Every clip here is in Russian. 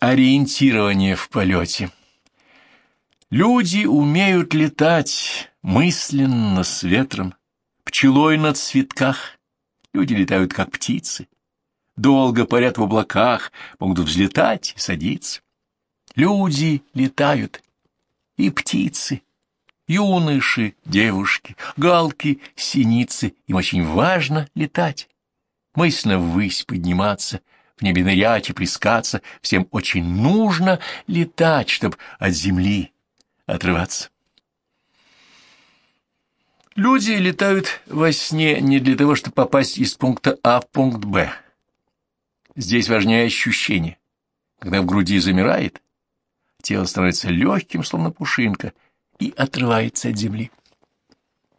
Ориентирование в полете. Люди умеют летать мысленно с ветром, пчелой на цветках. Люди летают, как птицы. Долго парят в облаках, могут взлетать и садиться. Люди летают, и птицы, юноши, девушки, галки, синицы. Им очень важно летать, мысленно ввысь подниматься — в небе нырять и плескаться, всем очень нужно летать, чтобы от земли отрываться. Люди летают во сне не для того, чтобы попасть из пункта А в пункт Б. Здесь важнее ощущение. Когда в груди замирает, тело становится легким, словно пушинка, и отрывается от земли.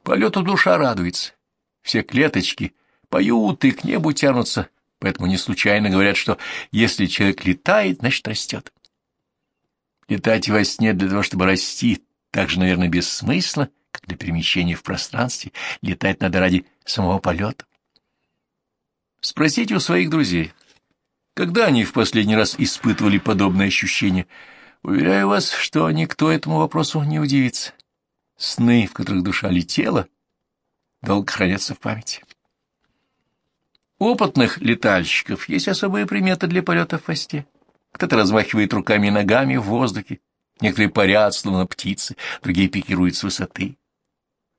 Полету душа радуется. Все клеточки поют и к небу тянутся, Поэтому не случайно говорят, что если человек летает, значит растет. Летать во сне для того, чтобы расти, так же, наверное, бессмысленно, как для перемещения в пространстве. Летать надо ради самого полета. Спросите у своих друзей, когда они в последний раз испытывали подобное ощущение. Уверяю вас, что никто этому вопросу не удивится. Сны, в которых душа летела, долго хранятся в памяти опытных летальщиков есть особые приметы для полета в хвосте. Кто-то размахивает руками и ногами в воздухе, некоторые парят, словно птицы, другие пикируют с высоты.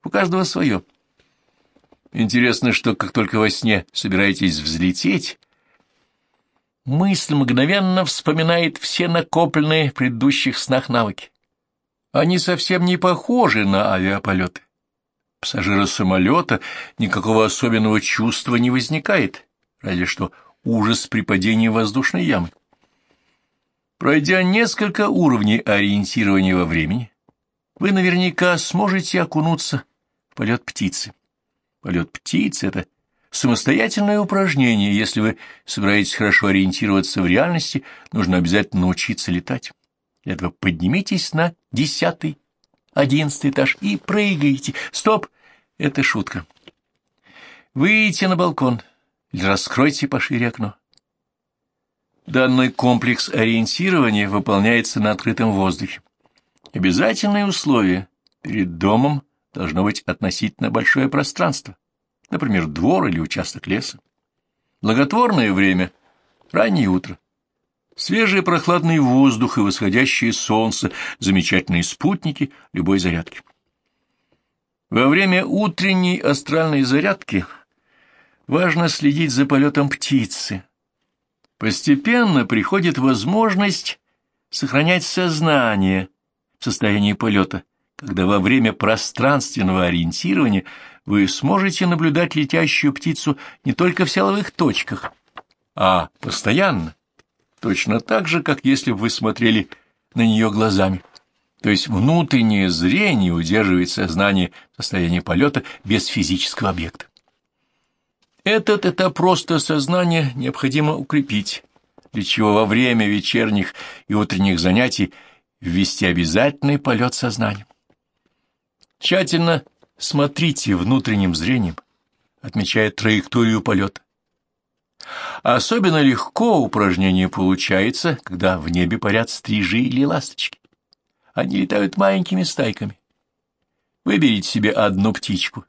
У каждого свое. Интересно, что как только во сне собираетесь взлететь, мысль мгновенно вспоминает все накопленные в предыдущих снах навыки. Они совсем не похожи на авиаполеты пассажира самолета никакого особенного чувства не возникает, разве что ужас при падении в воздушной ямы. Пройдя несколько уровней ориентирования во времени, вы наверняка сможете окунуться в полет птицы. Полет птицы — это самостоятельное упражнение. Если вы собираетесь хорошо ориентироваться в реальности, нужно обязательно научиться летать. Для этого поднимитесь на десятый одиннадцатый этаж и прыгайте. Стоп! Это шутка. Выйдите на балкон или раскройте пошире окно. Данный комплекс ориентирования выполняется на открытом воздухе. Обязательное условие перед домом должно быть относительно большое пространство, например, двор или участок леса. Благотворное время – раннее утро. Свежий прохладный воздух и восходящее солнце – замечательные спутники любой зарядки. Во время утренней астральной зарядки важно следить за полетом птицы. Постепенно приходит возможность сохранять сознание в состоянии полета, когда во время пространственного ориентирования вы сможете наблюдать летящую птицу не только в силовых точках, а постоянно, точно так же, как если бы вы смотрели на нее глазами. То есть внутреннее зрение удерживает сознание в состоянии полета без физического объекта. Этот этап просто сознания необходимо укрепить, для чего во время вечерних и утренних занятий ввести обязательный полет сознания. Тщательно смотрите внутренним зрением, отмечая траекторию полета. Особенно легко упражнение получается, когда в небе парят стрижи или ласточки. Они летают маленькими стайками. Выберите себе одну птичку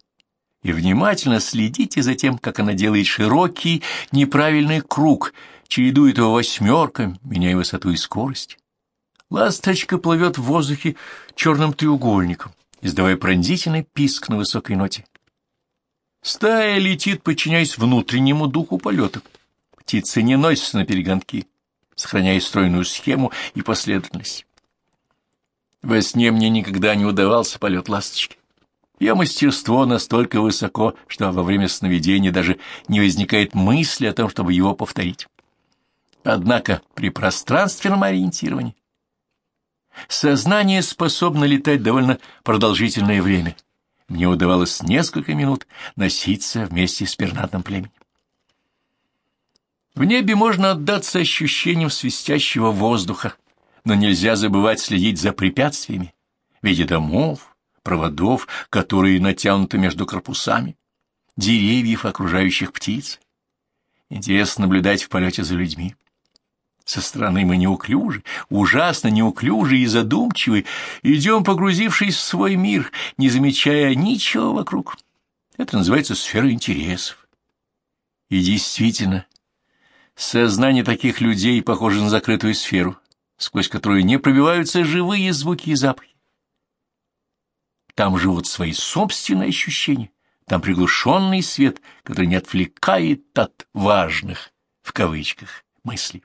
и внимательно следите за тем, как она делает широкий неправильный круг, чередует его восьмерками, меняя высоту и скорость. Ласточка плывет в воздухе черным треугольником, издавая пронзительный писк на высокой ноте. Стая летит, подчиняясь внутреннему духу полета. Птицы не носятся на перегонки, сохраняя стройную схему и последовательность. Во сне мне никогда не удавался полет ласточки. Ее мастерство настолько высоко, что во время сновидения даже не возникает мысли о том, чтобы его повторить. Однако при пространственном ориентировании сознание способно летать довольно продолжительное время — мне удавалось несколько минут носиться вместе с пернатым племенем. В небе можно отдаться ощущениям свистящего воздуха, но нельзя забывать следить за препятствиями в виде домов, проводов, которые натянуты между корпусами, деревьев, окружающих птиц. Интересно наблюдать в полете за людьми. Со стороны мы неуклюжи, ужасно неуклюжи и задумчивы, идем, погрузившись в свой мир, не замечая ничего вокруг. Это называется сфера интересов. И действительно, сознание таких людей похоже на закрытую сферу, сквозь которую не пробиваются живые звуки и запахи. Там живут свои собственные ощущения, там приглушенный свет, который не отвлекает от важных, в кавычках, мыслей.